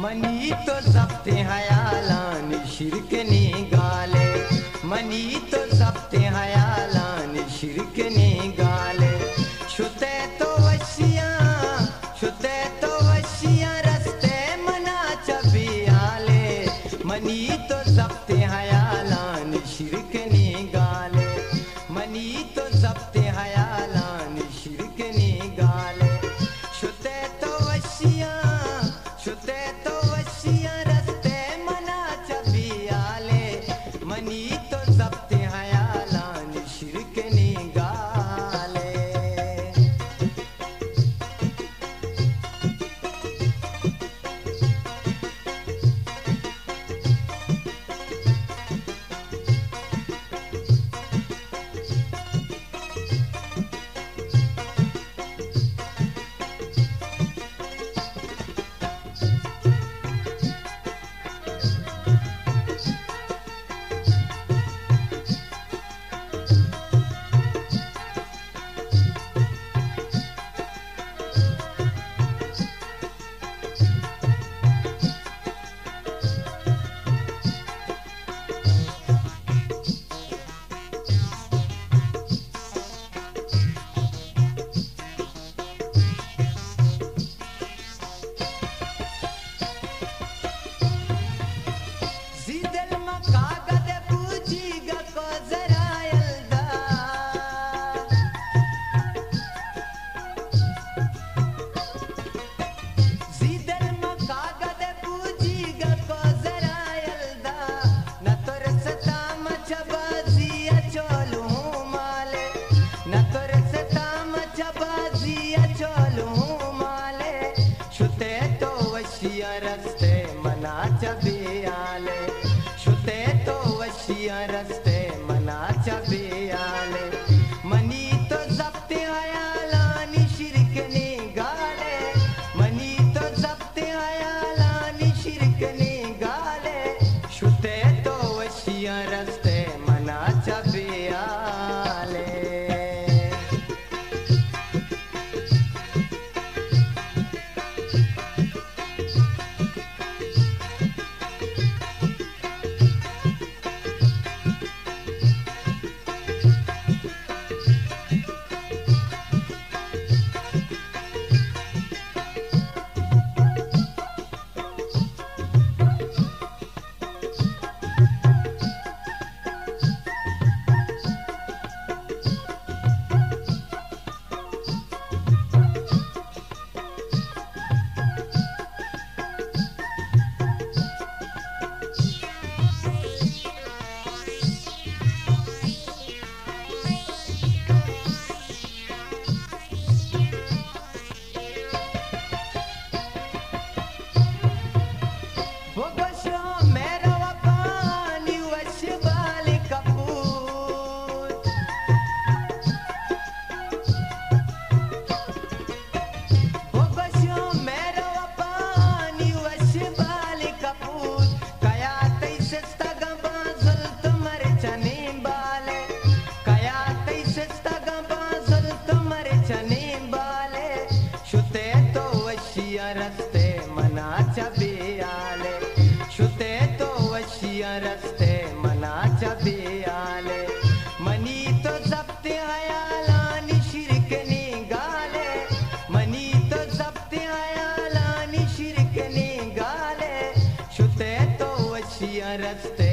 Money तो सप्ते हयालान शिरक ने गाले मनी तो सप्ते हयालान शिरक ने गाले छुते तो वशिया छुते तो वशिया रस्ते मना चबी आले मनी तो सप्ते हयालान शिरक ने गाले मनी तो सप्ते हयालान I understand. मनाच्या बियाले. शुते तो वशिया रस्ते मनाच्या बियाले. मनी तो जपते हयाला शिरक निघाले. मनी तो जपते हयाला शिरक निघाले. शुते तो वशिया रस्ते